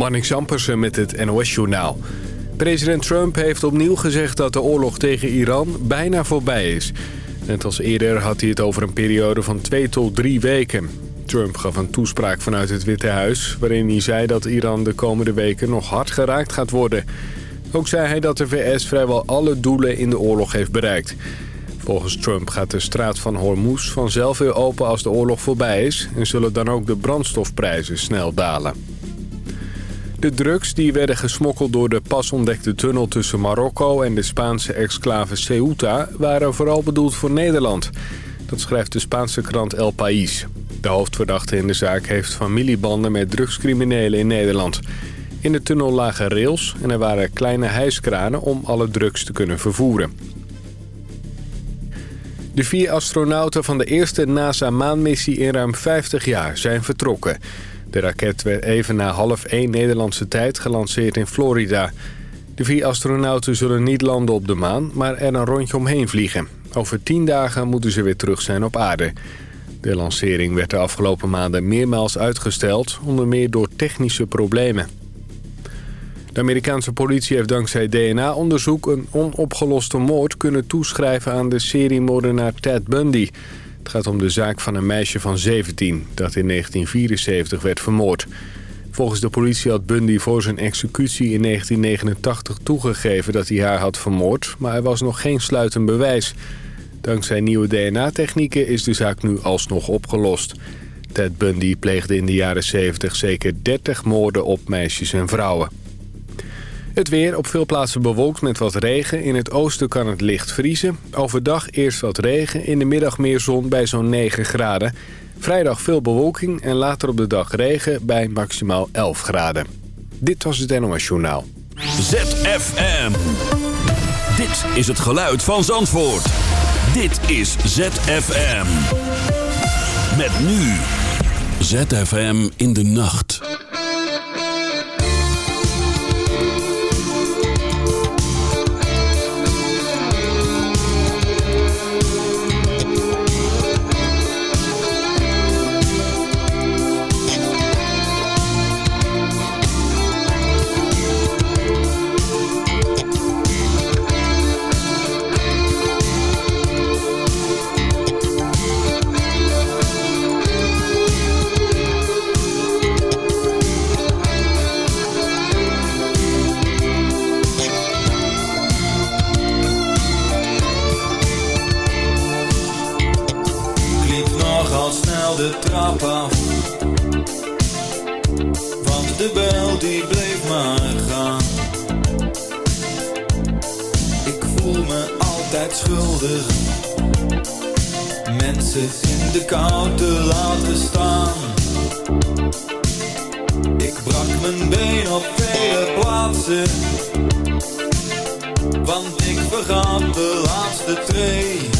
Marnik Zampersen met het NOS-journaal. President Trump heeft opnieuw gezegd dat de oorlog tegen Iran bijna voorbij is. Net als eerder had hij het over een periode van twee tot drie weken. Trump gaf een toespraak vanuit het Witte Huis... waarin hij zei dat Iran de komende weken nog hard geraakt gaat worden. Ook zei hij dat de VS vrijwel alle doelen in de oorlog heeft bereikt. Volgens Trump gaat de straat van Hormuz vanzelf weer open als de oorlog voorbij is... en zullen dan ook de brandstofprijzen snel dalen. De drugs die werden gesmokkeld door de pas ontdekte tunnel tussen Marokko en de Spaanse exclave Ceuta waren vooral bedoeld voor Nederland. Dat schrijft de Spaanse krant El País. De hoofdverdachte in de zaak heeft familiebanden met drugscriminelen in Nederland. In de tunnel lagen rails en er waren kleine hijskranen om alle drugs te kunnen vervoeren. De vier astronauten van de eerste NASA-maanmissie in ruim 50 jaar zijn vertrokken. De raket werd even na half 1 Nederlandse tijd gelanceerd in Florida. De vier astronauten zullen niet landen op de maan, maar er een rondje omheen vliegen. Over tien dagen moeten ze weer terug zijn op aarde. De lancering werd de afgelopen maanden meermaals uitgesteld, onder meer door technische problemen. De Amerikaanse politie heeft dankzij DNA-onderzoek een onopgeloste moord kunnen toeschrijven aan de seriemoordenaar Ted Bundy. Gaat om de zaak van een meisje van 17 dat in 1974 werd vermoord. Volgens de politie had Bundy voor zijn executie in 1989 toegegeven dat hij haar had vermoord, maar er was nog geen sluitend bewijs. Dankzij nieuwe DNA-technieken is de zaak nu alsnog opgelost. Ted Bundy pleegde in de jaren 70 zeker 30 moorden op meisjes en vrouwen. Het weer op veel plaatsen bewolkt met wat regen. In het oosten kan het licht vriezen. Overdag eerst wat regen, in de middag meer zon bij zo'n 9 graden. Vrijdag veel bewolking en later op de dag regen bij maximaal 11 graden. Dit was het NOS Journaal. ZFM. Dit is het geluid van Zandvoort. Dit is ZFM. Met nu. ZFM in de nacht. Want de bel die bleef maar gaan. Ik voel me altijd schuldig. Mensen in de kou te laten staan. Ik brak mijn been op vele plaatsen. Want ik vergat de laatste tree.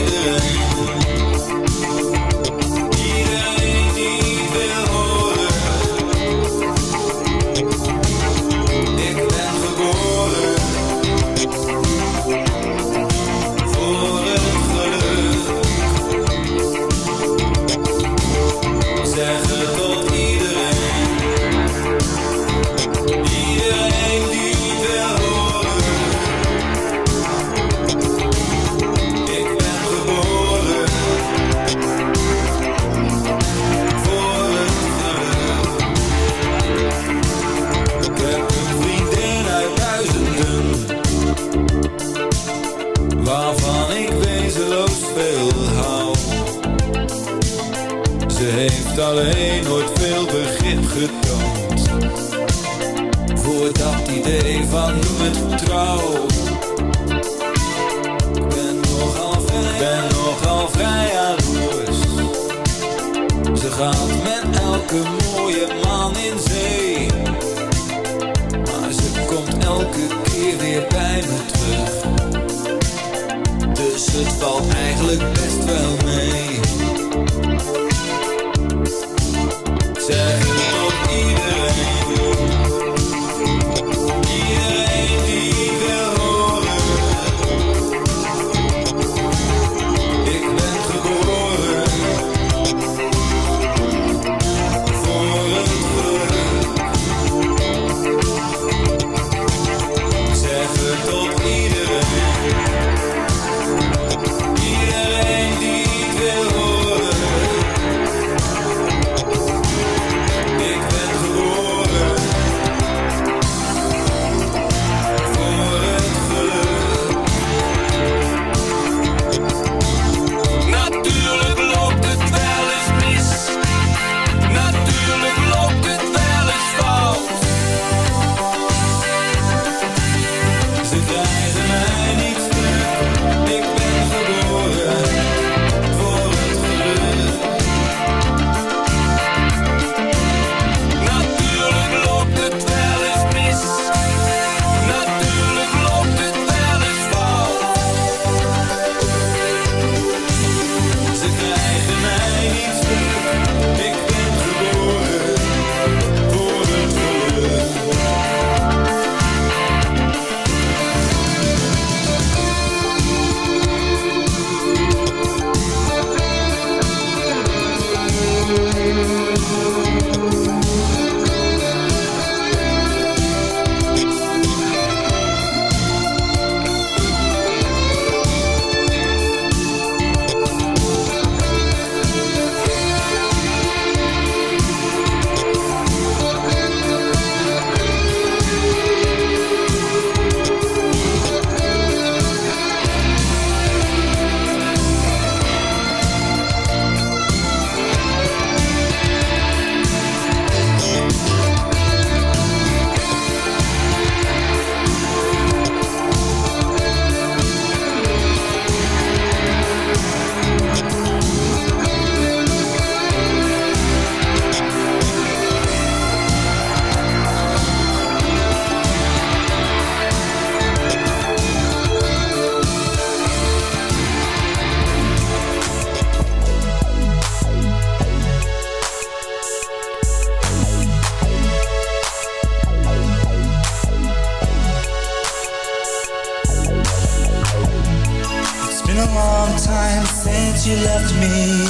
a long time since you left me.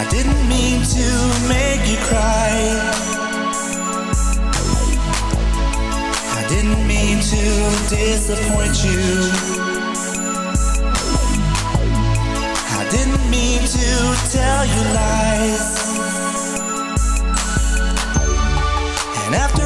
I didn't mean to make you cry. I didn't mean to disappoint you. I didn't mean to tell you lies. And after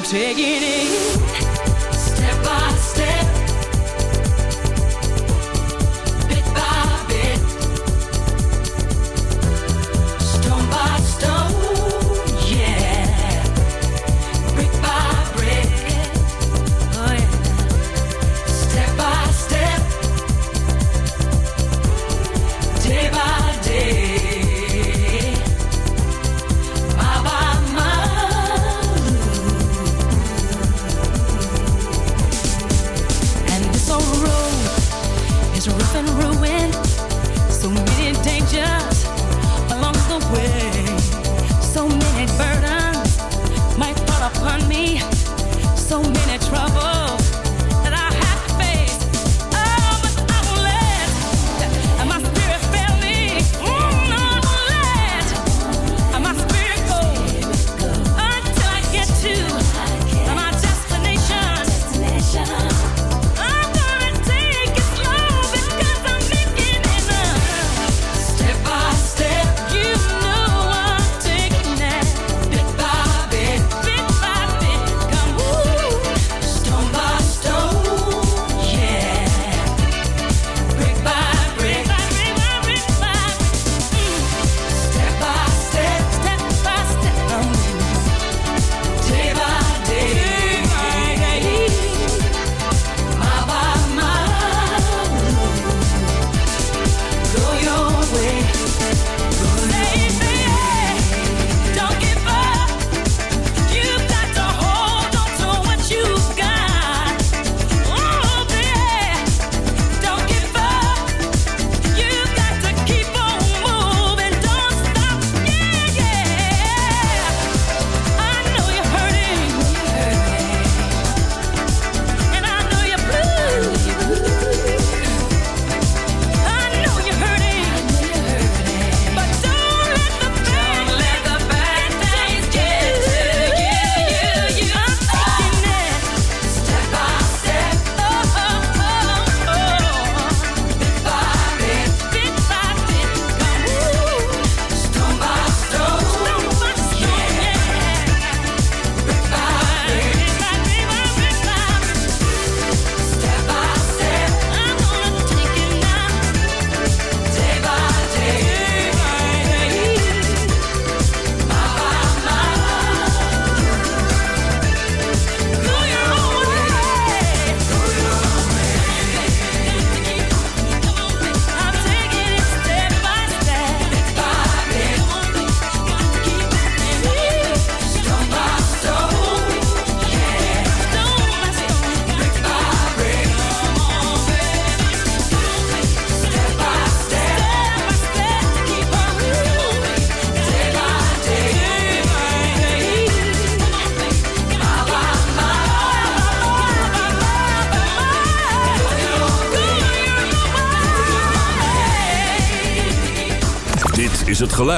I'm taking it.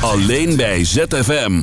Alleen bij ZFM.